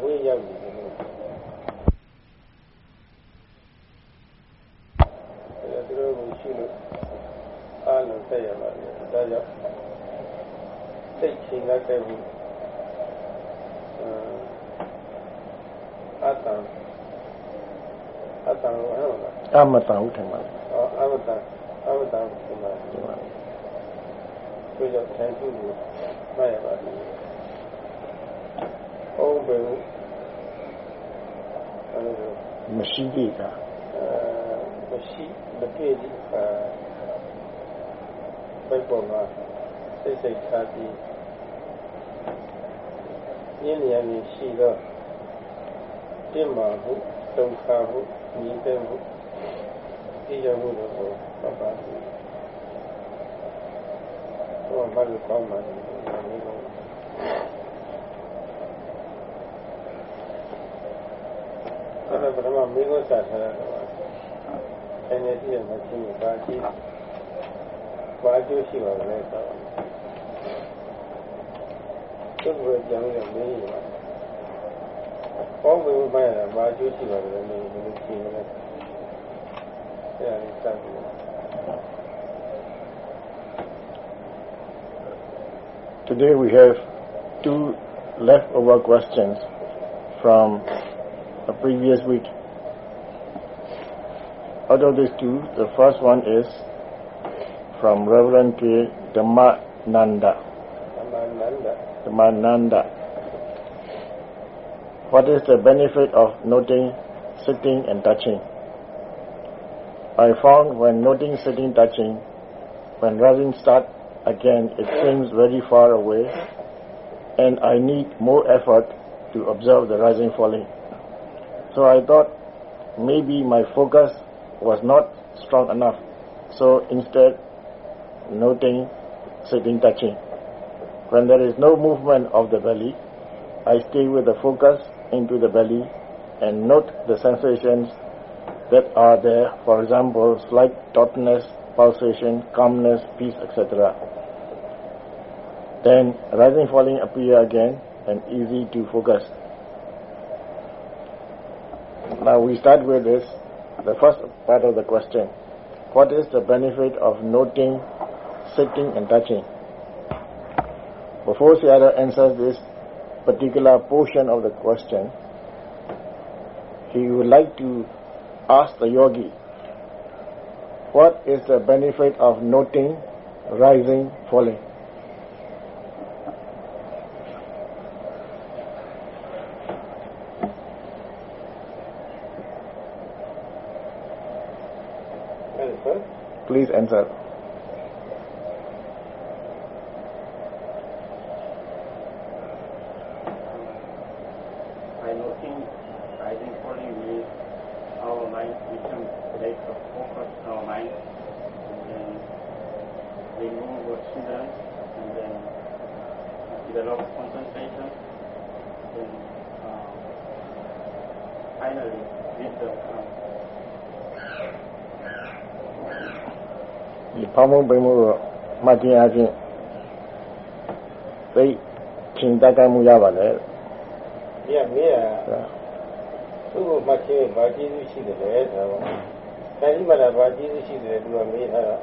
ဝေးရောက်နေတယ်လို့အဲဒါတို့ကိုရှိလို့အားလုံးဆက်ရပါတယ်ဒါကြောင့်စိတ်ချင်းတဲ့ဘူးအတ္တအတ္တရောဟုတ်လားအမတန်ဟုတ်တယ်မှာအော်အမတန်အမတန်ဒီမှာဒီမှာဆိုတော့ဆန်းစုကိုမှတ်ရပါတယ် ဟုတ်ပဲမရှိသေးတာမရှိမပြည့်ဘူးဘယ်ပေါ်မှာစိတ်စိတ်ထားပြီးဉာဏ်ဉာဏ်ရှိတော့တင့်ပါဘူးဒုက္ခဘူးမြင်တဲ့ဘူးဒီရောက်လို့တော့ပါပါဘူးဟောဘာလို့ကောင်းပါလဲ အဲ့ဒါပထမမင်းတို့စားထားတာတော့အဲဒီတည်းမှာရှင်းပါကြည့်ဘာအကျိုးရှိပါလဲဆိုတော့သူ့ကိုကြောင်းရမင်းရပါပေါင်းပြီးမှရတာဘာအကျိုးရှိပါလဲမင်းဘယ်လိုရှင်းလဲအဲ့ဒါလေးစပ်ပြီး Today we have two leftover questions from the previous week. Out of these two, the first one is from Reverend K. Dhammananda. Dhammananda. Dhammananda. What is the benefit of noting sitting and touching? I found when noting sitting touching, when rising start again, it seems very far away and I need more effort to observe the rising falling. So I thought maybe my focus was not strong enough. So instead, noting sitting touching. When there is no movement of the belly, I stay with the focus into the belly and note the sensations that are there, for example, slight tautness, pulsation, calmness, peace, etc. Then rising, falling appear again and easy to focus. Now we start with this, the first part of the question. What is the benefit of noting, sitting and touching? Before Sayadaw answers this particular portion of the question, he would like to ask the yogi, what is the benefit of noting rising, falling? Answer. Please answer. ။ ဖောင်းဖုံးပိန်မှုတော့မှတ်ခြင်းအချင်းသိချင်းတက်ကြမှုရပါလေ။ဒီကမေးရသူ့ကိုမှတ်ခြင်းဘာကျေးဇူးရှိတယ်လဲဆိုတော့တိုင်းမှာဘာကျေးဇူးရှိတယ်သူကမေးထားတာ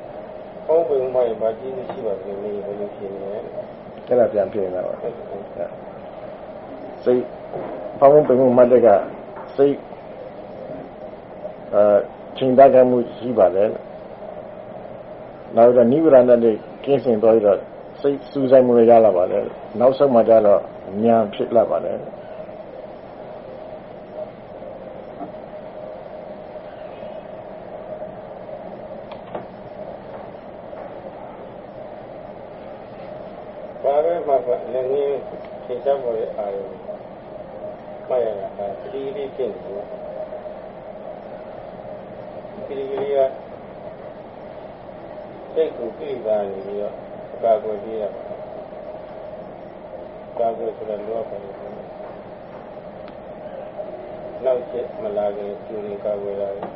။ဖောင်းပိန်မှုမှာဘာကျေးဇူးရှိပါလဲမေးဘယ်လိုဖြစ်နေလဲ။အဲ့ဒါပြန်ပြင်လာပါစိတ်ဖောင်းဖုံးပိန်မှုမှတ်တဲ့ကစိတ်အဲချင်းတက်ကြမှုရှိပါတယ် နောက်တော့နိဗ္ဗာန်နဲ့ကင်းစင်သွားပြီးတော့စိတ်စူးစိုက်မှုရလာပါတယ်နောက်ဆုံးမှကျတော့ဉာဏ်ဖြစ်လာပါတယ်ဘာပဲမှလည်းငင်းသင်ချပေါ်တဲ့အာရုံမှတ်ရတာဒါဒီလေးဖြစ်နေတယ်ဒီလေးက စိတ်ကိုပြိပါနေပြီးတော့အကာအကွယ်ပေးရပါကာကွယ်ဆိုတော့လောကနဲ့နောက်ချက်မလာခင်ကျူရင်ကာကွယ်ရတယ်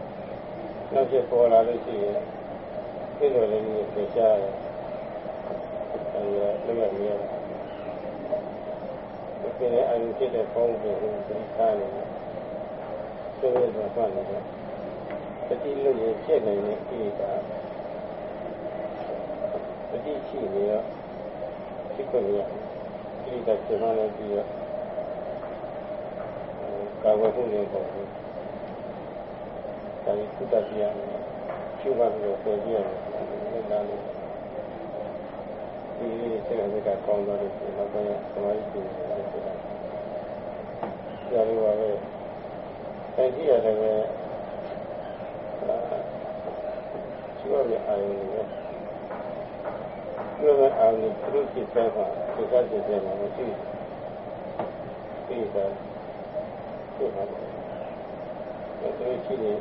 နောက်ချက်ပေါ်လာလို့ရှိရင်ပြည့်တော်လေးကိုပြချရတယ်အဲဒီတော့လည်းမရဘူးပြင်တဲ့အာရုံဖြစ်တဲ့ပေါင်းပြင်ကိုသတိထားနေတယ်ဆိုရတော့မှလည်းတတိလို့ရဖြစ်နေတဲ့ကိလေသာ တိရှိနေရောဒီကုဏီယာဒီကကျမလည်းပြီးရောကာဝတ်နေပေါ့ဒါကြီးကုသတရားကျူပါလို့ပြောပြရတယ်လက်သားလေးဒီစေအစကကောင်းတော့လို့ပြောတော့ဆမားကြီးကိုပြောတာပြောလို့ပါပဲအဲကြည့်ရတယ်ပဲကျူရတဲ့အာရုံတွေ 那么啊，你不用去采访，就算去采访，我去，去一下，去啥？我这个去年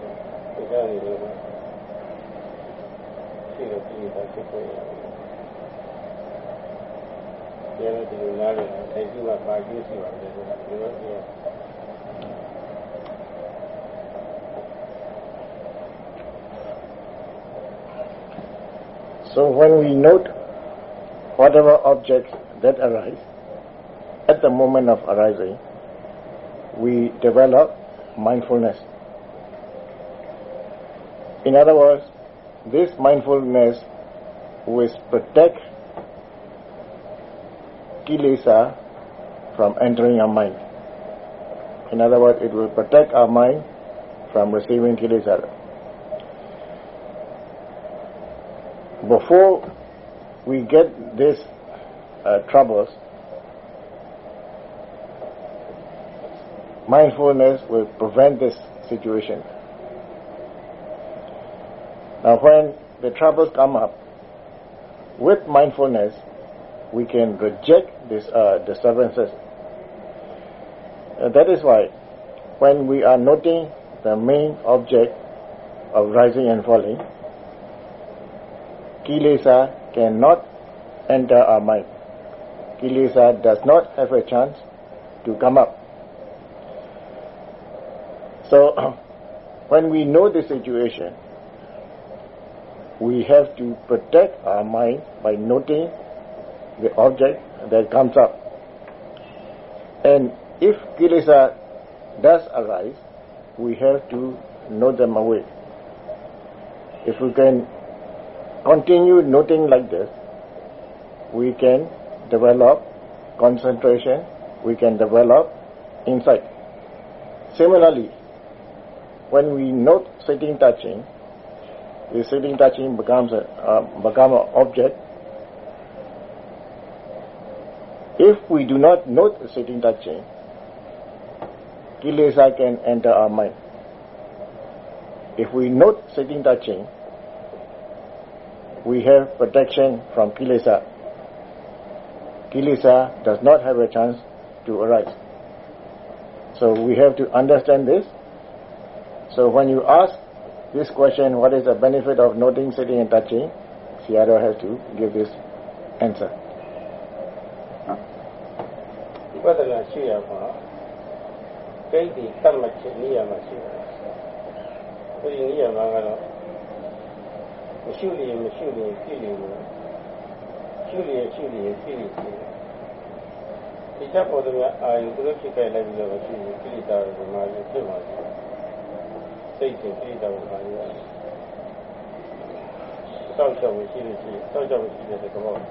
就在里头，去了第一趟去过呀，别的地方哪里啊？台州啊，巴州去玩的是吧？你说是？So when we note whatever objects that arise, at the moment of arising, we develop mindfulness. In other words, this mindfulness will protect kilesa from entering our mind. In other words, it will protect our mind from receiving kilesa. Before we get these uh, troubles, mindfulness will prevent this situation. Now, when the troubles come up, with mindfulness, we can reject these uh, disturbances. Uh, that is why, when we are noting the main object of rising and falling, kilesa cannot enter our mind. Kilesa does not have a chance to come up. So, when we know the situation, we have to protect our mind by noting the object that comes up. And if kilesa does arise, we have to note them away. If we can continue noting like this, we can develop concentration, we can develop insight. Similarly, when we note sitting touching, the sitting touching becomes a uh, become an object. If we do not note sitting touching, kilesa can enter our mind. If we note sitting touching, we have protection from Kilesa. Kilesa does not have a chance to arise. So we have to understand this. So when you ask this question, what is the benefit of noting, sitting and touching, Sayadaw has to give this answer. Huh? မရှိလျင်မရှိလျင်ဖြစ်လျင်ရှိလျင်ရှိလျင်ဖြစ်လျင်ဖြစ်တယ်။ဒီချက်ပေါ်တဲ့အာယုသူတို့ဖြစ်ခဲ့လိုက်ပြီးတော့ရှိရင်ကိလေသာတွေမှာဖြစ်ပါလိမ့်။စိတ်ချင်းကိလေသာတွေမှာရတယ်။စောင့်ရှောက်မရှိလို့ရှိရင်စောင့်ရှောက်မရှိတဲ့ကောင်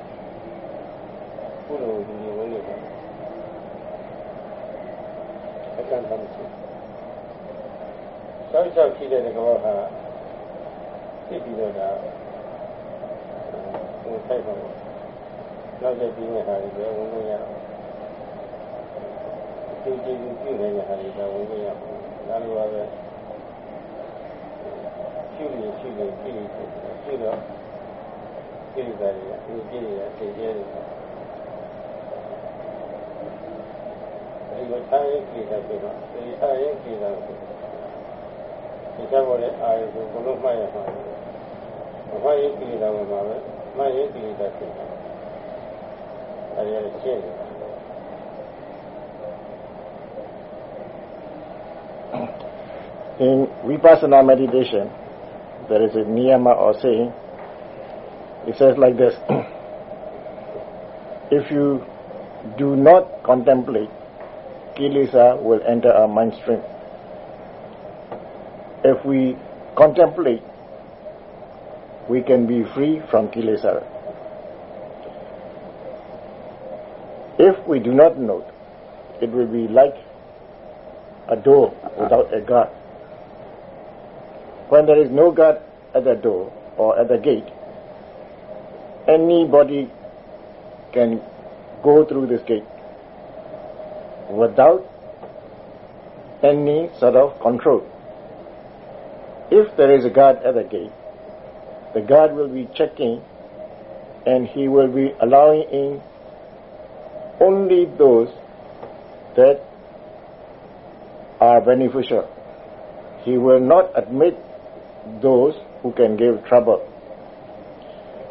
ကုလိုဒီလိုဝင်နေတာအကန့်အသတ်မရှိစောင့်ရှောက်ရှိတဲ့ကောင်ဟာ ဖြစ်ပြီးတော့ဒါဟိုဆိုင်ပါတော့နောက်ကျပြီးနေတာတွေပဲဝင်လို့ရအောင်ဒီကြည့်ပြုနေတဲ့ဟာတွေကဝင်လို့ရအောင်ဒါလိုပါပဲရှိနေရှိနေရှိနေရှိတော့ကိလေသာတွေအင်းကြီးတွေအင်းကြီးတွေအဲဒီလိုထားရင်ကိလေသာတွေတော့ဒီထားရင်ကိလေသာတွေ ဒီချက်ပေါ်တဲ့အာရုံကိုဘလို့မှတ်ရမှာမမှတ်ရင်ကိလေသာမှာပဲမှတ်ရင်ကိလေသာဖြစ်တယ်အဲဒီရှင်းတယ် In Vipassana meditation, there is a niyama or saying, it says like this, if you do not contemplate kilesa will enter our mind stream. If we contemplate, we can be free from kilesa. If we do not note, it will be like a door without a guard. When there is no guard at the door or at the gate, anybody can go through this gate without any sort of control. If there is a at the gate, the guard will be checking and he will be allowing in only those that are beneficial. He will not admit those who can give trouble.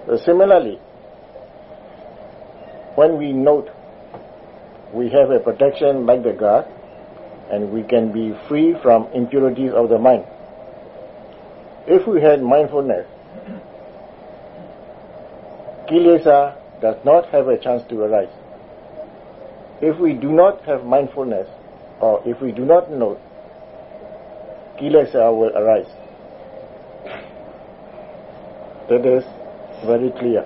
So similarly, when we note we have a protection like the guard and we can be free from impurities of the mind. If we had mindfulness, kilesa does not have a chance to arise. If we do not have mindfulness, or if we do not know, kilesa will arise. That is very clear.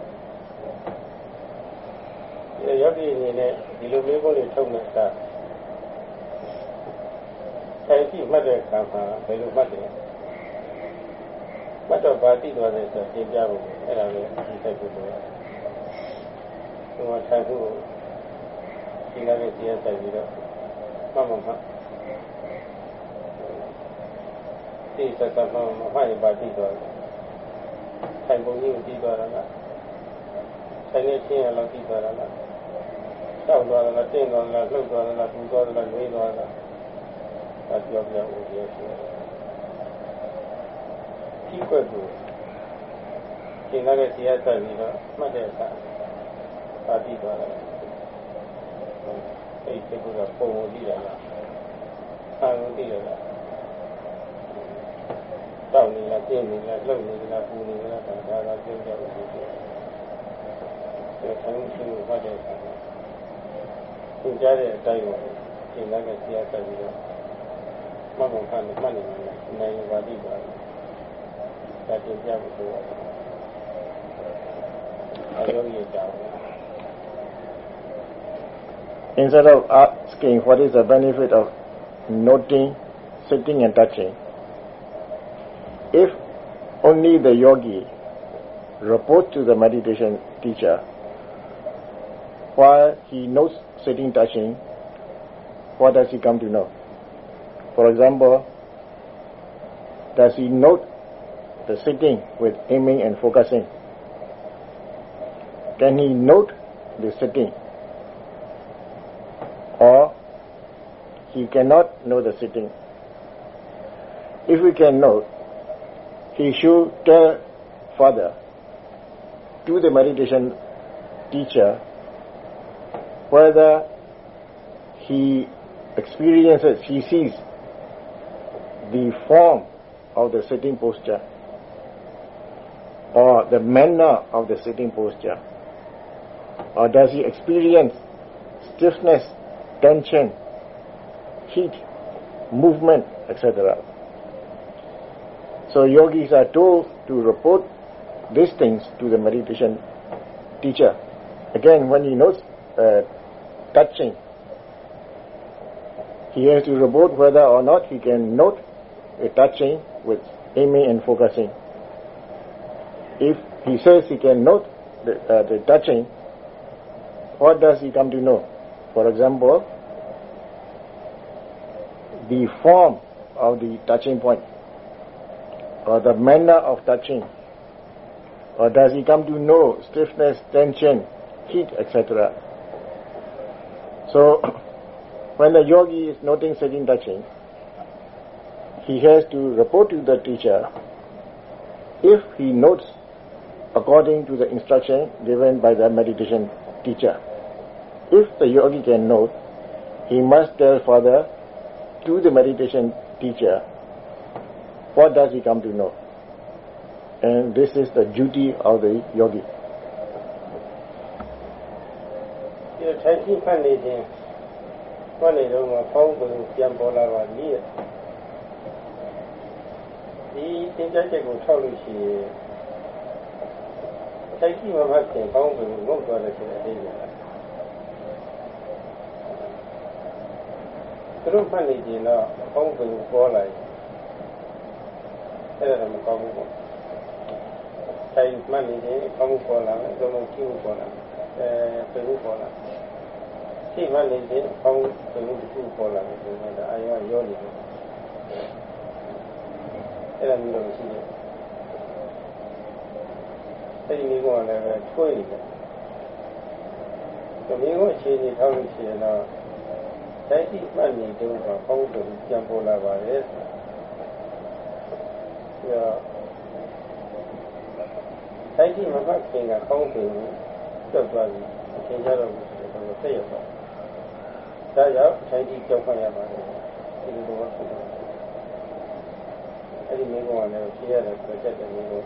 ယောဂီအနေနဲ့ဒီလိုမျိုးကိုလေထုတ်နေတာအဲဒီကြည့်မှတ်တဲ့အခါမှာဘယ်လိုမှတ်တယ် မှတ်တော့ဗာတိသွားတယ်ဆိုသင်ပြဖို့အဲ့ဒါလည်းဒီဆိုင်ဖို့လို့ဒီမှာဆိုင်ဖို့ဒီကနေ့တရားဆိုင်ပြီးတော့မှတ်မှမှတ်ဒီစက်မှမမှတ်ရင်ဗာတိသွားတယ်ဆိုင်ပုံကြီးကိုပြီးသွားတာလားဆိုင်နေချင်းရလောက်ပြီးသွားတာလားတောက်သွားတာလားတင့်သွားတာလားလှုပ်သွားတာလားပူသွားတာလားနှွေးသွားတာလားဒါပြောပြဦးရရှိတယ် ဒီကွက်ကိုသင်္ကားရဲ့တရားဆက်ပြီးတော့မှတ်တဲ့အခါပါတိသွားတာအဲ့ဒီကုကပုံကိုကြည့်ရလားအာရုံကြည့်ရလားတောက်နေလားကျင်းနေလားလှုပ်နေလားပူနေလားဒါဒါကပြောကြလို့ရှိတယ်အဲဆန်းရှိလို့ဖတ်တဲ့အခါသင်ကြားတဲ့အတိုင်းကိုသင်္ကားရဲ့တရားဆက်ပြီးတော့မှတ်မှန်ဖတ်နေမှတ်နေတယ်နိုင်ပါတိပါ that you've Instead of asking what is the benefit of noting, sitting and touching, if only the yogi reports to the meditation teacher while he knows sitting, touching, what does he come to know? For example, does he note the sitting with aiming and focusing? Can he note the sitting? Or he cannot know the sitting. If we can note, he should tell further to the meditation teacher whether he experiences, he sees the form of the sitting posture or the manner of the sitting posture or does he experience stiffness, tension, heat, movement, etc. So yogis are told to report these things to the meditation teacher. Again, when he knows uh, touching, he has to report whether or not he can note a touching with aiming and focusing. If he says he can note the, uh, the touching, what does he come to know? For example, the form of the touching point or the manner of touching or does he come to know stiffness, tension, heat, etc. So, when the yogi is noting sitting touching, he has to report to the teacher if he notes according to the instruction given by the meditation teacher. If the yogi can note, he must tell further to the meditation teacher what does he come to know. And this is the duty of the yogi. ဒီထိုင်ကြည့်ဖတ်နေခြင်း မှတ်နေတော့မှဖောင်းပုံပြန်ပေါ်လာပါလိမ့်ဒီသင်ကြားချက်ကိုထောက်လို့ရှိရင်စိ တ်ကြီးမမှတ်ခင်ဖောင်းပုံငုတ်သွားတယ်ဆိုတဲ့အဓိပ္ပာယ်သူတို့မှတ်နေကြတော့ဖောင်းပုံပေါ်လာရင်အဲ့ဒါမကောင်းဘူးပေါ့ဆိုင်မှတ်နေတယ်ဖောင်းပေါ်လာတယ်သုံးလုံးကြည့်ပေါ်လာအဲပုံပေါ်လာရှိမှနေတယ်ဖောင်းပုံတစ်ခုပေါ်လာတယ်ဆိုတော့အာရုံရောနေတယ်အဲ့ဒါမျိုးတော့ရှိတယ် အဲ့ဒီမျိုးကလည်းပဲထွေးနေတယ်ဒီမျိုးအခြေအနေထောက်လို့ရှိရင်တော့တိုက်တိမှတ်နေတော့ဖောင်းပုံပြန်ပေါ်လာပါတယ်ဆိုတော့တိုက်တိမမှတ်ခင်ကဖောင်းပုံကြောက်သွားပြီအချိန်ကြတော့ဆိုတော့ဆက်ရောက်တော့ဒါကြောင့်ထိုင်ကြည့်ကြောက်ခွင့်ရပါတယ်ဒီလိုတော့ဖြစ်တယ်အဲ့ဒီမိကုံးကလည်းဖြေရတယ်ပြချက်တယ်မိကုံး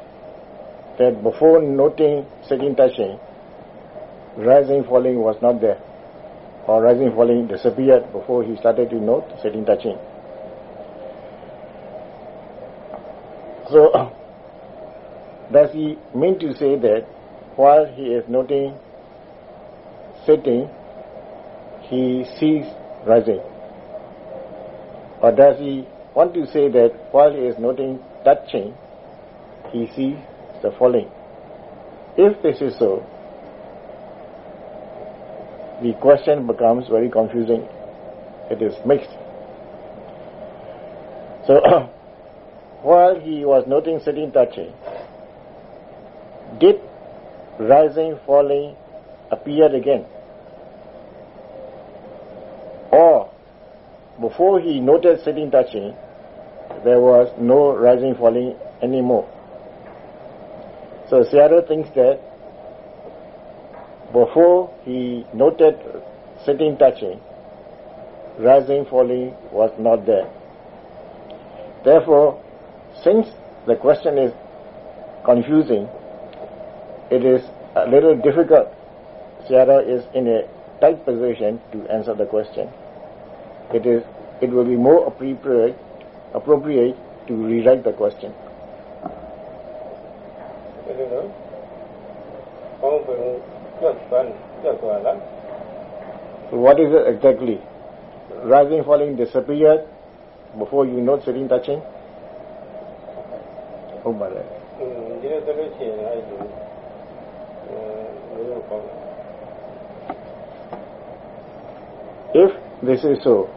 that before noting, sitting, touching, rising, falling was not there? Or rising, falling disappeared before he started to note, sitting, touching? So, does he mean to say that while he is noting sitting, he sees rising? Or does he want to say that while he is noting touching, he sees the falling? If this is so, the question becomes very confusing. It is mixed. So, while he was noting sitting, touching, did rising, falling appear again? Or before he noted sitting, touching, there was no rising, falling anymore. So Sayadaw thinks that before he noted sitting, touching, rising, falling was not there. Therefore, since the question is confusing, it is a little difficult. Sayadaw is in a tight position to answer the question. It is it will be more appropriate appropriate to rewrite the question. So what is it exactly? Rising, falling, disappeared before you know sitting, touching? Oh, my God. If this is so,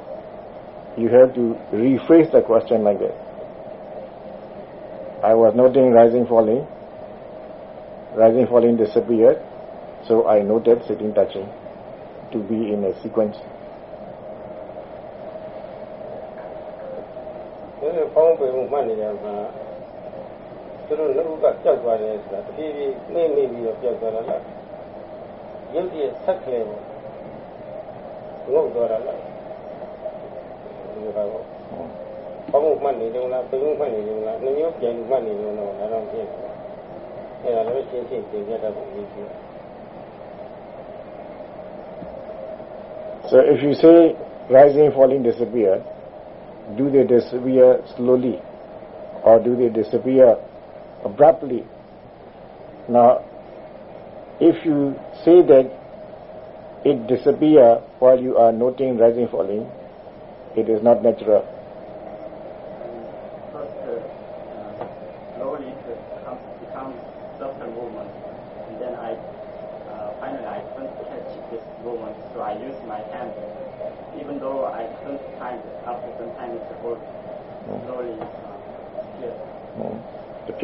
you have to rephrase the question like that. I was noting rising, falling, Rising, falling disappeared. So I noted sitting, touching to be in a sequence. ဒီလိုဖောင်းပုံမှတ်နေတယ်မှာသူတို့လူကကြောက်သွားတယ်ဆိုတာတဖြည်းဖြည်းနှိမ့်နေပြီးတော့ကြောက်သွားတာလားရုပ်တည်းဆက်ကလေးငုတ်သွားတာလားဒီလိုပါပေါ့ဖောင်းမှတ်နေတယ်လားပုံမှတ်နေတယ်လားနှမျိုးပြန်မှတ်နေတယ်တော့ဒါတော့ဖြစ်တယ် so, if you say rising, falling, disappear, do they disappear slowly or do they disappear abruptly? Now, if you say that it disappear while you are noting rising, falling, it is not natural. တဖြ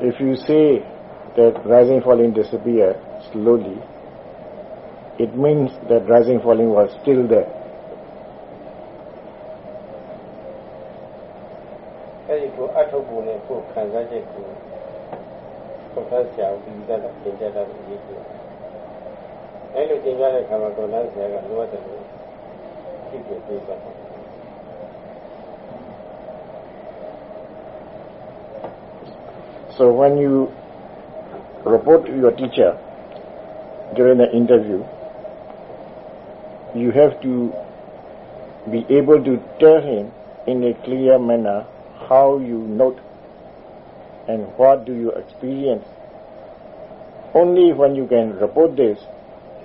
If you say that rising falling disappear slowly, it means that rising falling was still there. အဲဒီကိုအထုတ်ဖို့နဲ့ကိုယ်ခံစားချက်ကိုပုတ်သားဆရာကိုပြီးသားတာသင်ကြတာကိုရေးကြည့်အဲလိုသင်ကြတဲ့အခါမှာကိုယ်လမ်းဆရာကလိုအပ်တယ်လို့ဖြစ်ဖြစ်ပြေးသွားတယ် So when you report to your teacher during the interview, you have to be able to tell him in a clear manner how you note and what do you experience. Only when you can report this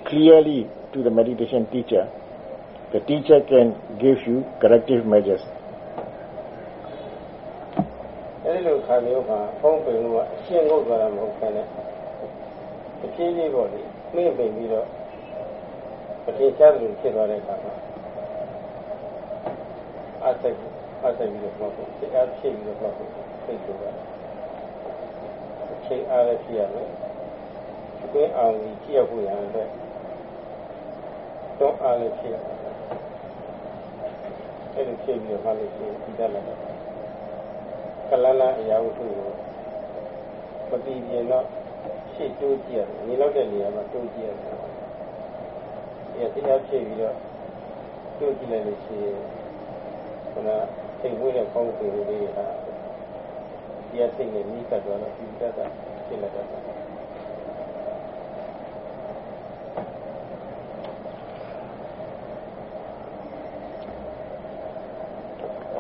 clearly to the meditation teacher, the teacher can give you corrective measures. ခါမျိုးမှာဖုံးပင်လို့ကအရှင်းငုတ်သွားတာမဟုတ်ဘဲနဲ့တဖြည်းဖြည်းပေါ့လေနှိမ့်ပင်ပြီးတော့မထင်ရှားသလိုဖြစ်သွားတဲ့အခါမှာအဆက်အဆက်ပြီးတော့မှတ်ဖို့စိတ်အားဖြည့်ပြီးတော့မှတ်ဖို့သိလိုပါတယ်အချိန်အားလည်းဖြည့်ရမယ်အတွင်းအောင်ကြီးကြည့်ရဖို့ရတဲ့တော့အားလည်းဖြည့်ရမယ်အဲ့လိုဖြည့်ပြီးတော့မှလည်းဖြည့်ပြီးတတ်လာတယ် ကလလအရာဝတ္ထုကိုမတည်ပြင်းတော့ရှေ့တိုးကြည့်ရတယ်။ဒီလောက်တဲ့နေရာမှာတိုးကြည့်ရတယ်။ဒီအတရားဖြည့်ပြီးတော့တိုးကြည့်လိုက်လို့ရှိရင်ခဏစိတ်ဝိတဲ့ပေါင်းပင်လေးတွေဟာဒီအစိတ်နဲ့မိကတ်သွားတော့ဒီတတ်တာဖြစ်လာတတ်တာ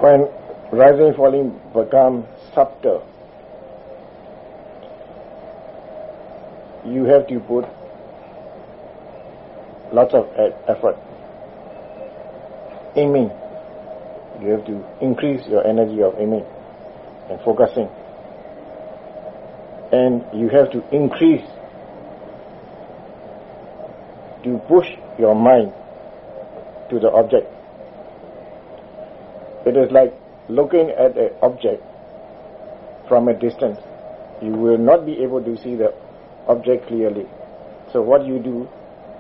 When rising falling become subtle, you have to put lots of effort. Aiming. You have to increase your energy of aiming and focusing. And you have to increase to push your mind to the object. It is like looking at an object from a distance. You will not be able to see the object clearly. So what you do,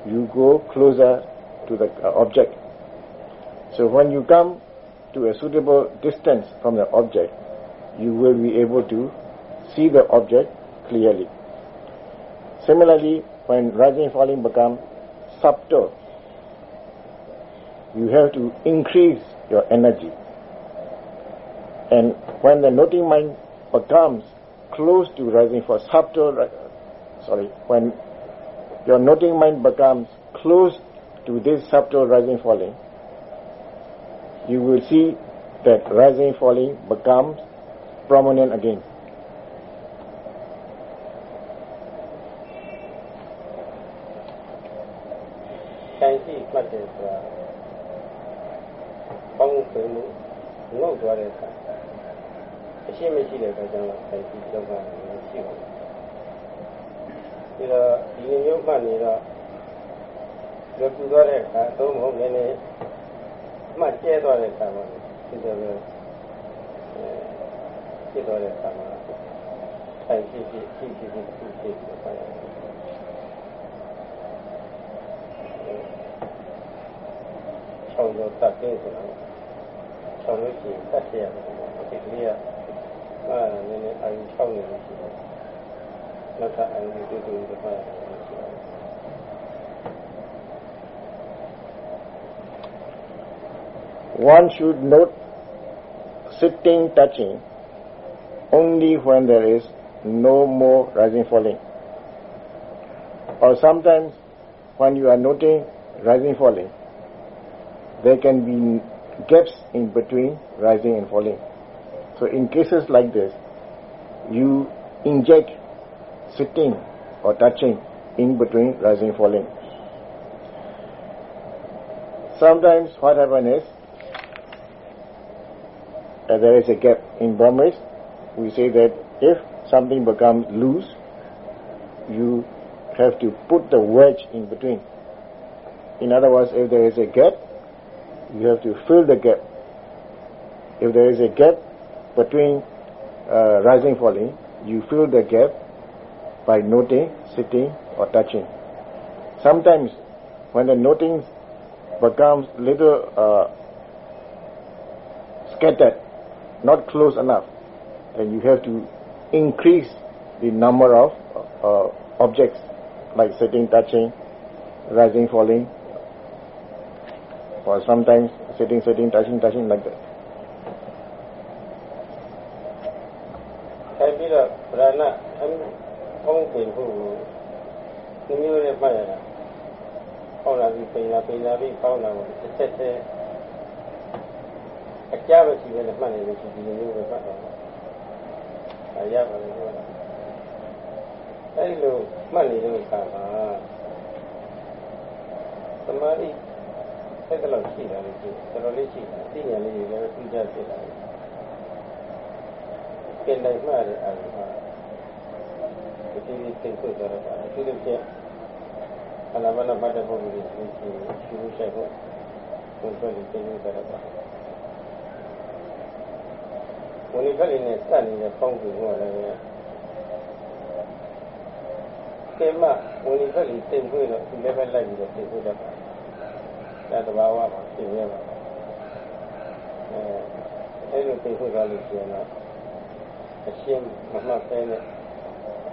you go closer to the uh, object. So when you come to a suitable distance from the object, you will be able to see the object clearly. Similarly, when rising and falling become subtle, you have to increase your energy. And when the noting mind becomes close to rising for subtle, sorry, when your noting mind becomes close to this subtle rising falling, you will see that rising falling becomes prominent again. အရှိမရှိတဲ့အခါကျတော့ဆိုင်ပြီးဒုက္ခလည်းရှိပါဘူး။ဒါတော့ဒီရုပ်မှတ်နေတော့ရကူသွားတဲ့အခါသုံးဖို့နည်းနည်းမှတ်ကျဲသွားတဲ့အခါမှာဖြစ်တယ်ပဲ။ဖြစ်သွားတဲ့အခါမှာဆိုင်ပြီးဖြစ်ဖြစ်ဖြစ်ဖြစ်ဖြစ်ဖြစ်ပါလား။ဆောင်တော့တတ်တယ်ဆိုတော့ဆောင်လို့ရှိရင်တတ်ရရတယ်ဒီကလေးက One should note sitting, touching only when there is no more rising, falling. Or sometimes when you are noting rising, falling, there can be gaps in between rising and falling. So in cases like this, you inject sitting or touching in between rising, falling. Sometimes what happens is uh, there is a gap. In Burmese, we say that if something becomes loose, you have to put the wedge in between. In other words, if there is a gap, you have to fill the gap. If there is a gap between uh, rising falling, you fill the gap by noting, sitting or touching. Sometimes when the noting becomes little uh, scattered, not close enough, then you have to increase the number of uh, objects like sitting, touching, rising, falling, or sometimes sitting, sitting, touching, touching like that. ဖုံးပင်ဖို့ကိုနည်းမျိုးနဲ့မှတ်ရတာပေါက်လာပြီးပိန်လာပိန်လာပြီးပေါက်လာတော့တစ်ချက်တည်းအကြမ်းမရှိဘဲနဲ့မှတ်နေလို့ရှိဒီလိုမျိုးပဲမှတ်တော့အဲရပါလို့ပြောတာအဲဒီလိုမှတ်နေတဲ့အခါမှာသမာဓိအဲ့ဒါလောက်ရှိတာလေရှိတော်တော်လေးရှိတာအသိဉာဏ်လေးတွေလည်းသိကြဖြစ်လာတယ်ကျင်နိုင်မှတဲ့အာရုံ တတိယသိခွင့်ကြရတာအတိအကျအလားမလားဘာတဲ့ပုံစံကိုရှင်းရှင်းကိုပုံစံကိုသိခွင့်ကြရတာဝင်ဖက်လေးနဲ့စနေတဲ့ပေါင်းကူကလည်းကဲမဝင်ဖက်လေးသိခွင့်တော့ဒီလည်းပဲလိုက်ပြီးတော့သိခွင့်တတ်တာတဘာဝမှာသိရပါအဲအဲ့လိုသိခွင့်ကြလို့ရှိရင်တော့အရှင်းမမှတ်သေးတဲ့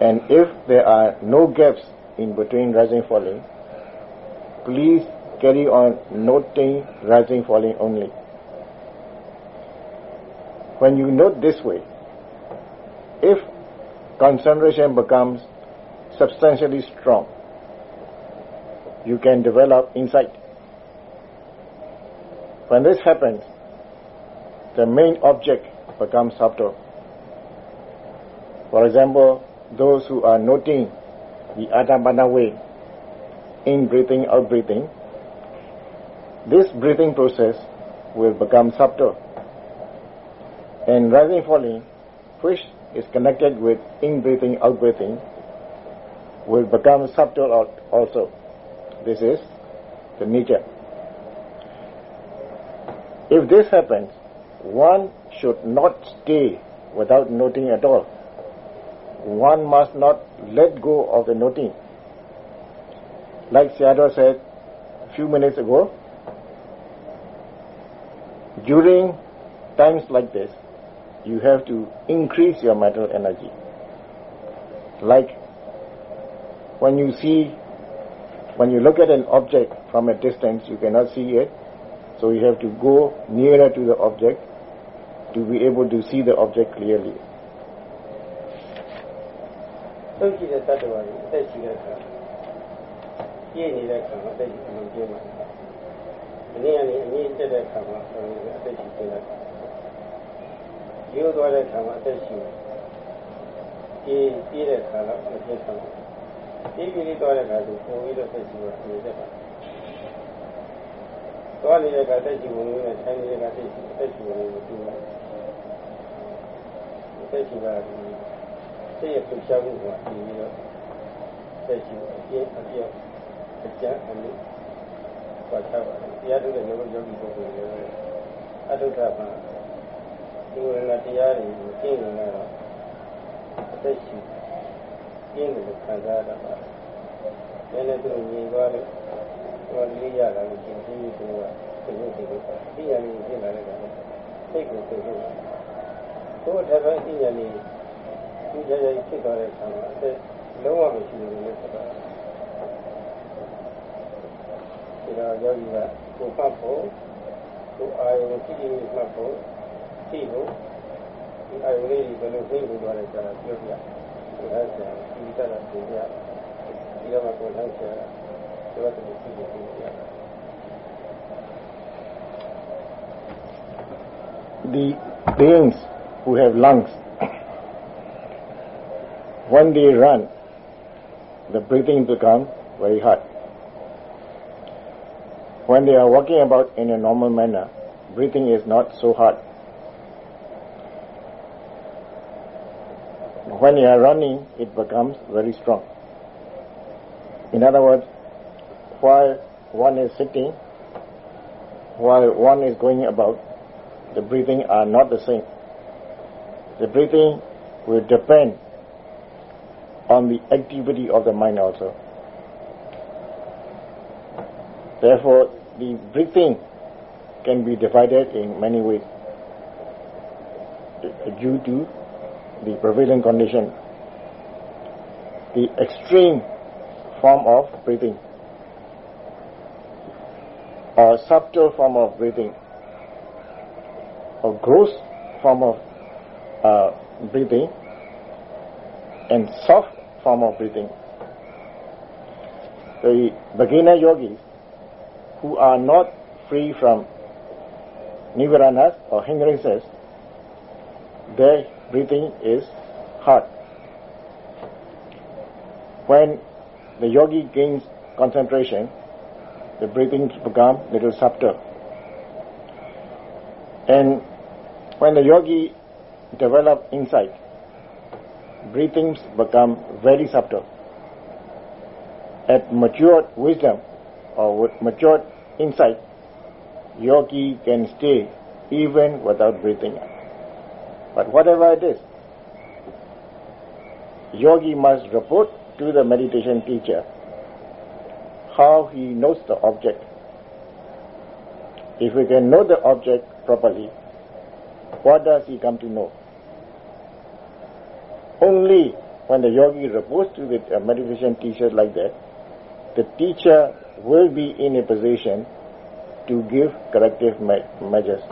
and if there are no gaps in between rising falling please carry on noting rising falling only when you note this way if concentration becomes substantially strong you can develop insight when this happens the main object becomes subtle. For example, those who are noting the Anapana way, in breathing, out breathing, this breathing process will become subtle. And rising falling, which is connected with in breathing, out breathing, will become subtle also. This is the nature. If this happens, one should not stay without noting at all. One must not let go of the noting. Like Sayadaw said a few minutes ago, during times like this, you have to increase your mental energy. Like when you see, when you look at an object from a distance, you cannot see it, so you have to go nearer to the object to be able to see the object clearly. သုတ်ကြည့်တဲ့တ attva တွေအသက်ရှိတဲ့အခါပြည့်နေတဲ့အခါမှာအသက်ရှိလို့ပြည့်မှာအနည်းအနေအမြင့်တက်တဲ့အခါမှာအသက်ရှိတဲ့အခါရိုးသွားတဲ့အခါမှာအသက်ရှိပြေးပြေးတဲ့အခါတော့မပြည့်စုံဘူးပြေးပြေးလေးသွားတဲ့အခါသူပုံပြီးတော့သက်ရှိတော့အမြင့်တက်ပါသုသွားနေတဲ့ကတက်ရှိဝင်နဲ့ထိုင်နေတဲ့ကတက်ရှိတက်ရှိဝင်ကိုတူတယ်တက်ရှိကဒီ စိတ်ရဲ့ပြုရှားမှုကဒီပြီးတော့တက်ရှိအပြင်းအပြင်းအကျဉ်းအမှုပတ်ထားပါတယ်တရားထုတ်တဲ့ယောဂယောဂီပုဂ္ဂိုလ်တွေအတုထမှာဒီဝရဏတရားတွေကိုသိနေတော့အသက်ရှိပြင်းတယ်ခံစားရတာပါ။နည်းနည်းသူမြင်သွားလို့ဟောလေးရတာကိုရှင်းပြီးသူကသိလို့သိလို့ပြညာလေးပြင်လာတဲ့ကောင်စိတ်ကိုသိလို့ကိုယ်တစ်ပိုင်းပြညာလေးသူ ကြကြဖြစ်သွားတဲ့ဆံမှာအသက်လုံးဝမရှိဘူးလို့ဆိုတာဒီတော့ယောဂီကကိုဖတ်ဖို့ကိုအာယုံကြည့်ကြည့်မှတ်ဖို့သိဖို့ဒီအာယုံလေးဘယ်လိုသိလို့သွားလဲဆိုတာပြောပြဒီဟာဆရာဒီတက်တာပြောပြဒီတော့မှကိုယ်လိုက်ဆရာဒီတော့ဒီကြည့်ကြည့်ပြောပြ the beings who have lungs, when they run, the breathing becomes very hard. When they are walking about in a normal manner, breathing is not so hard. When you are running, it becomes very strong. In other words, while one is sitting, while one is going about, the breathing are not the same. The breathing will depend on the activity of the mind also. Therefore, the breathing can be divided in many ways due to the prevailing condition. The extreme form of breathing or subtle form of breathing or gross form of uh, breathing and soft form of breathing. The beginner yogis who are not free from nivaranas or hindrances, their breathing is hard. When the yogi gains concentration, the breathing becomes little subtle. And when the yogi develops insight, breathings become very subtle. At matured wisdom or with matured insight, yogi can stay even without breathing. But whatever it is, yogi must report to the meditation teacher how he knows the object. If we can know the object properly, what does he come to know? Only when the yogi reports to the uh, meditation teacher like that, the teacher will be in a position to give corrective me- measures.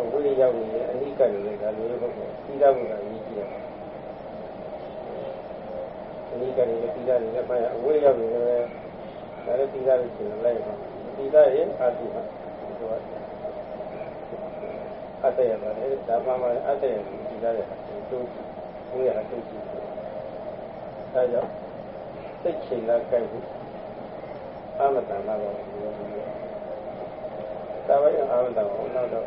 အဝိရိယဝင်အနိကလည်းဒါလိုလိုပုဂ္ဂိုလ်သီလဝင်ကအရေးကြီးတယ်အနိကလည်းသီလလည်းလက်မှတ်အဝိရိယဝင်လည်းဒါလည်းသီလလည်းဆိုလိုက်ပါသီလရဲ့အာသုဘဆိုတာအတယပါလေဒါမှမဟုတ်အတယသီလရဲ့သူသူရဲ့အတုကြီးဒါကြောင့်စိတ်ချိန်လာကြိုက်ဘူးအာမတန်လာတော့ဒီလိုမျိုးဒါပဲအာမတန်ကိုနောက်တော့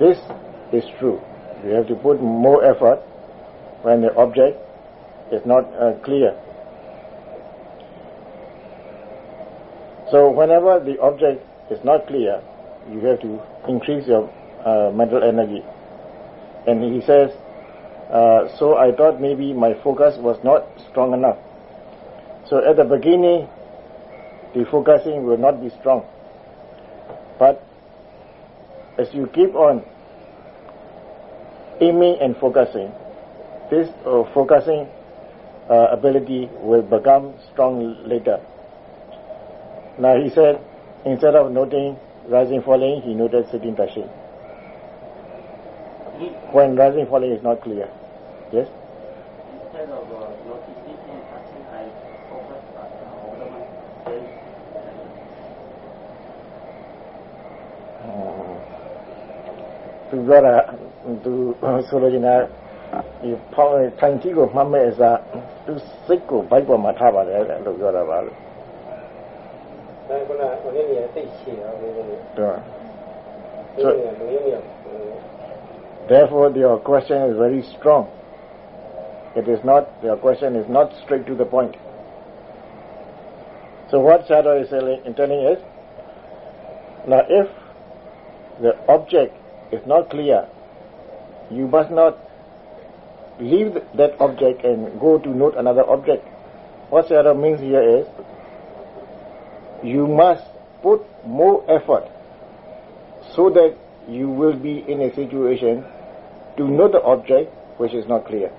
This is true. You have to put more effort when the object is not uh, clear. So whenever the object is not clear, you have to increase your uh, mental energy. And he says, uh, so I thought maybe my focus was not strong enough. So at the beginning, the focusing will not be strong. But as you keep on aiming and focusing, this uh, focusing uh, ability will become strong later. Now he said, instead of noting rising falling, he noted sitting touching. When rising falling is not clear. Yes? Instead of uh, noticing and touching, I focus on uh, Observant then, Ah. therefore, your question is very strong. It is not, your question is not straight to the point. So what Sayadaw is telling is, now if the object it's not clear, you must not leave that object and go to note another object. What Sayadaw means here is you must put more effort so that you will be in a situation to know the object which is not clear.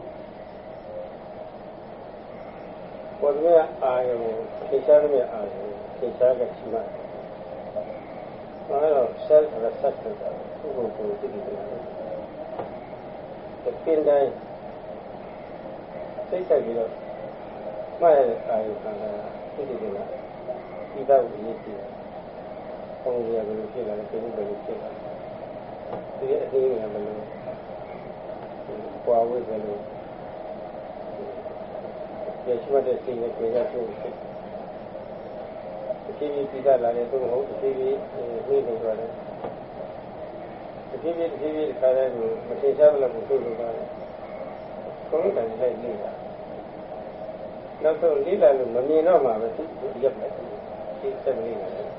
我们阿勇，其实我们阿勇，其实个什么？我有三十个、四十个。 ကဘုဘကိုသိတယ်ဒီပင်တိုင်းသိချာပြီးတော့မှတ်ရတဲ့အာယုံကသိတယ်ကဒီတော့ရည်ကြည့်ဘုံကြီးကဘယ်လိုဖြစ်လာလဲပြင်းဘယ်လိုဖြစ်လာလဲဒီအသေးကဘယ်လိုပွားဝဲဘယ်လိုပြရှိမှတဲ့စိတ်နဲ့ကြွေရကျိုးဖြစ်ဒီပြည်ပြည်လာတဲ့သူ့ဟုတ်ဒီပြည်ပြည်နေနေကြတယ် ဒီပြည်ပြည်ဒီပြည်ခါတဲ့ကိုမထင်ရှားလို့ကိုသိလို့ပါတယ်ဘုန်းတော်တိုင်လိုက်နေတာနောက်ဆုံးလေးလာလို့မမြင်တော့မှပဲသူရက်ပဲဒီစက်လေးလာတယ်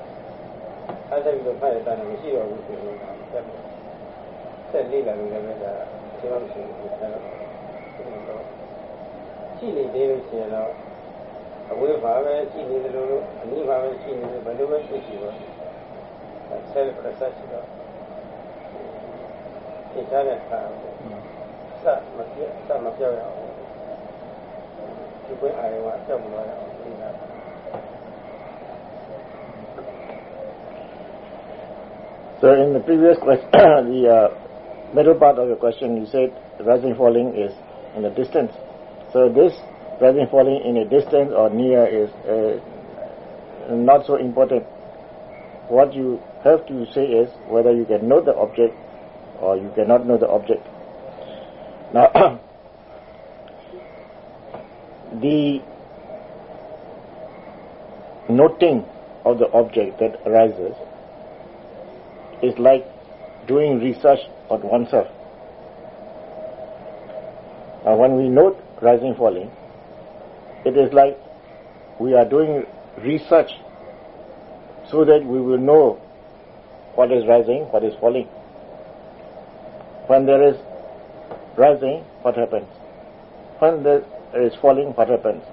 အဲ့ဒါပြီးတော့ဖတ်ရတာမရှိတော့ဘူးဆိုတော့ဆက်ဆက်လေးလာလို့လည်းဒါဒီလိုရှိနေတယ်တော့ရှိနေသေးလို့ရှိရင်တော့အဝိဘာပဲရှိနေတယ်လို့အနိဘာပဲရှိနေတယ်ဘယ်လိုပဲဖြစ်ရှိတော့ self research တော့သိချတဲ့ So in the previous question, the uh, middle part of your question, you said rising falling is in the distance. So this rising falling in a distance or near is uh, not so important. What you have to say is whether you can know the object or you cannot know the object. Now, the noting of the object that arises is like doing research on oneself. Now, when we note rising falling, it is like we are doing research so that we will know what is rising, what is falling. When there is rising, what happens? When there is falling, what happens?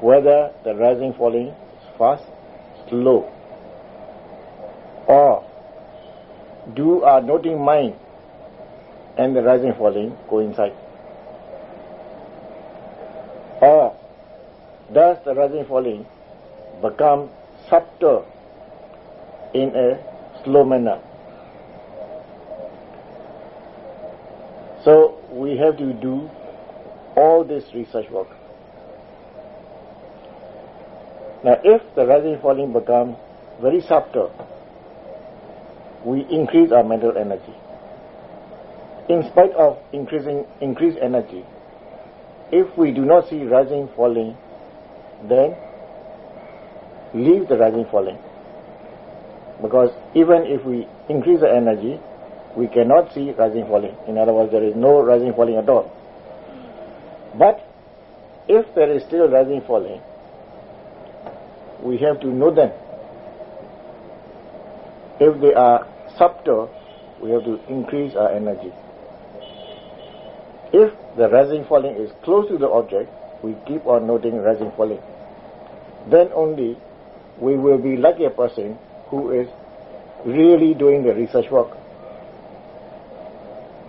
Whether the rising falling is fast, slow, or do our noting mind and the rising falling coincide? Or does the rising falling become subtle in a slow manner? So have to do all this research work. Now if the rising falling becomes very subtle, we increase our mental energy. In spite of increasing increased energy, if we do not see rising falling, then leave the rising falling. Because even if we increase the energy, we cannot see rising falling. In other words, there is no rising falling at all. But if there is still rising falling, we have to know them. If they are subtle, we have to increase our energy. If the rising falling is close to the object, we keep on noting rising falling. Then only we will be like a person who is really doing the research work.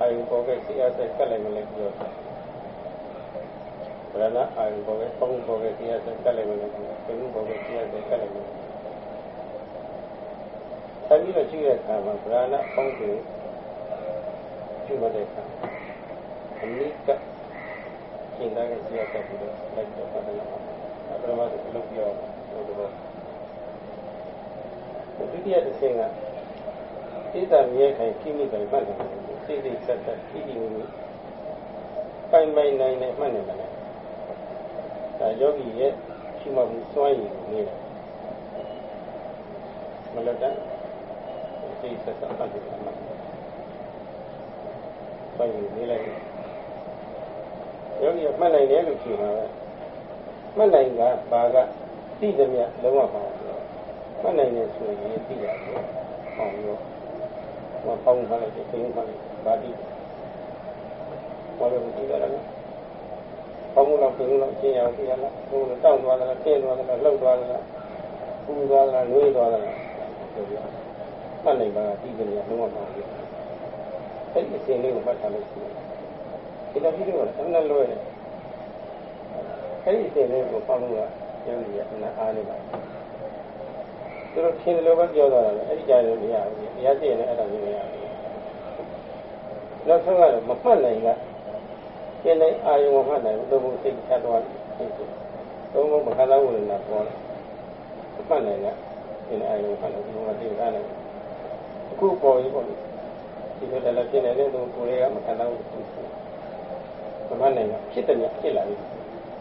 အာယုပေါ်ကစီအားသက်ကတ်လိုက်မလဲပြောတာဘရဏအာယုပေါ်ကပုံပေါ်ကစီအားသက်ကတ်လိုက်မလဲပြောဘယ်လိုပေါ်ကစီအားသက်ကတ်လိုက်မလဲဆက်ပြီးတော့ရှိတဲ့အခါမှာဗရဏပုံကိုကျွတ်တဲ့အခါအနိကရှင်းတဲ့စီအားသက်ပြီးတော့လိုက်တော့ပါတယ်အပရမတ်ကိုလုပ်ပြောတော့ဒုတိယတစ်ဆင့်က ဣဒ္ဓမြေခိုင်ခိမိပိုင်မှတ်တယ်စိတ်စိတ်ဆက်ဆက်ဣတိဝိပိုင်ပိုင်နိုင်နိုင်မှတ်နေတယ်ဒါယောဂီရဲ့ရှိမှမှုစွမ်းရည်ကိုနေတာမလတ်တစိတ်ဆက်ဆက်မှတ်တယ်မှတ်တယ်ပိုင်ရည်နေလိုက်ယောဂီမှတ်နိုင်တယ်လို့ပြောတာပဲမှတ်နိုင်ကဘာကသိသမျှလုံးဝပါမှတ်နိုင်တယ်ဆိုရင်သိရတယ်။ဟောရော မပေါင်းထားလိုက်တဲ့သိမှလိုက်ဗာတိဘာလို့သိကြလဲ။ပေါင်းလို့ပြင်လို့ရှင်းရအောင်ပြရလား။ဟိုတောင်းသွားသလားပြင်းသွားသလားလှုပ်သွားသလားပူသွားသလားနှွေးသွားသလားဆိုပြီးမှတ်နိုင်ပါသိကြတယ်လုံးဝမဟုတ်ဘူး။အဲ့ဒီအစဉ်လေးကိုမှတ်ထားလို့ရှိရင်ဒီလိုပြီးတော့အမှန်လွယ်တယ်။အဲ့ဒီအစဉ်လေးကိုပေါင်းလို့ရရုံးရအနာအားနေပါတယ် သူတို့ထင်တယ်လို့ပဲပြောသွားတာပဲအဲ့ဒီကြားလို့မရဘူး။တရားသိရင်လည်းအဲ့ဒါမျိုးမရဘူး။နောက်ဆုံးကတော့မမှတ်နိုင်ကကျင်းတဲ့အာယုံမမှတ်နိုင်ဘူး။သုံးဖို့စိတ်ချသွားတယ်။သုံးဖို့မခန္ဓာဝိညာဉ်ပေါ်တယ်။မမှတ်နိုင်ကကျင်းတဲ့အာယုံမှတ်လို့ဒီမှာသိတာလည်းအခုပေါ်ရေးပေါ့လေ။ဒီလိုလည်းဖြစ်နေတဲ့သူကိုယ်တွေကမခန္ဓာဝိညာဉ်မမှတ်နိုင်ကဖြစ်တယ်ဖြစ်လာပြီ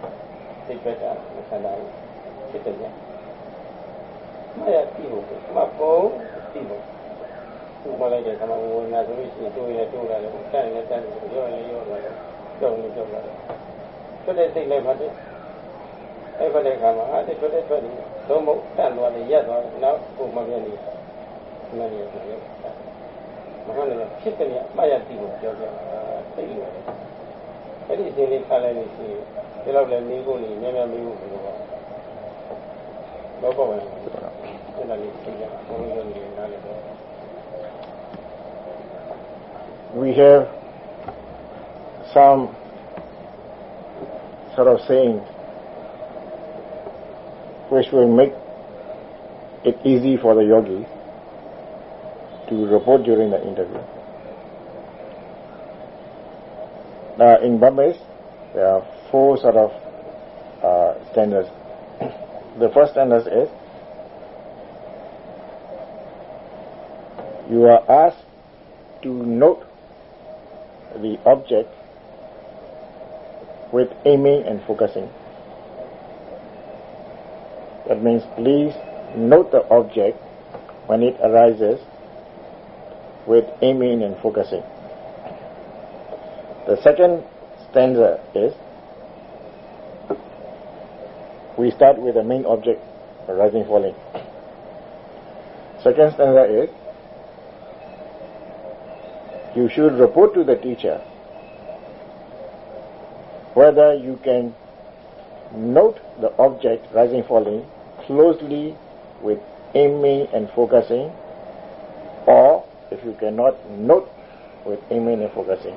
။စိတ်ပဲတာမခန္ဓာဝိညာဉ်ဖြစ်တယ် မရပြီဖို့မပေါ်ပြီဖို့သူမလိုက်တဲ့ကမ္ဘာဝနာဆိုလို့ရှိရင်တိုးရတိုးလာတယ်တန်လည်းတန်တယ်ရောလည်းရောလာတယ်ကြောက်လည်းကြောက်လာတယ်ထွက်တဲ့စိတ်လိုက်မှတဲ့အဲ့ဖက်တဲ့ခါမှာအဲ့ဒီထွက်တဲ့ထွက်နေသုံးမတန်သွားတယ်ရက်သွားတယ်နောက်ကိုမပြည့်နေနားရဆိုရမဟုတ်လည်းဖြစ်တယ်မရပြီဖို့ပြောပြတာသိရတယ်အဲ့ဒီအချိန်လေးခါလိုက်လို့ရှိရင်ဒီလောက်လည်းမိဖို့နေများများမိဖို့ဘယ်လိုပါတော့ပေါ့ပဲ we have some sort of saying which will make it easy for the yogi to report during the interview. Now in Burmese, there are four sort of uh, standards. the first standard is you are asked to note the object with aiming and focusing. That means please note the object when it arises with aiming and focusing. The second stanza is we start with the main object arising falling. Second stanza is you should report to the teacher whether you can note the object rising falling closely with aiming and focusing or if you cannot note with aiming and focusing.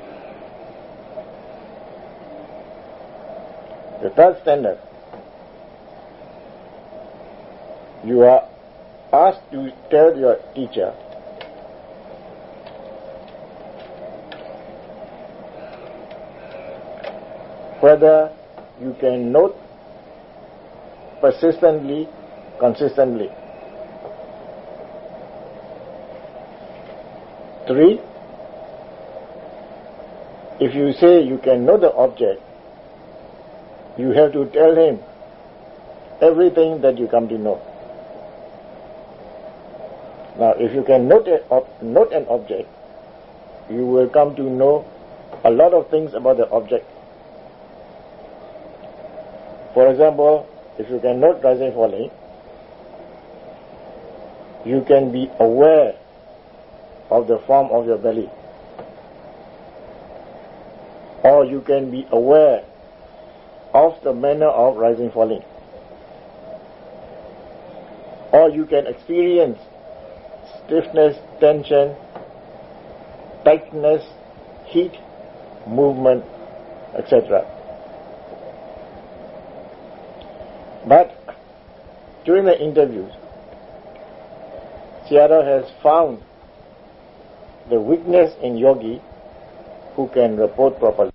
The third standard you are asked to tell your teacher whether you can note persistently, consistently. Three, if you say you can know the object, you have to tell him everything that you come to know. Now, if you can note, a, note an object, you will come to know a lot of things about the object. For example, if you can note rising falling, you can be aware of the form of your belly. Or you can be aware of the manner of rising falling. Or you can experience stiffness, tension, tightness, heat, movement, etc. But during the interviews, Sayadaw has found the weakness in yogi who can report properly.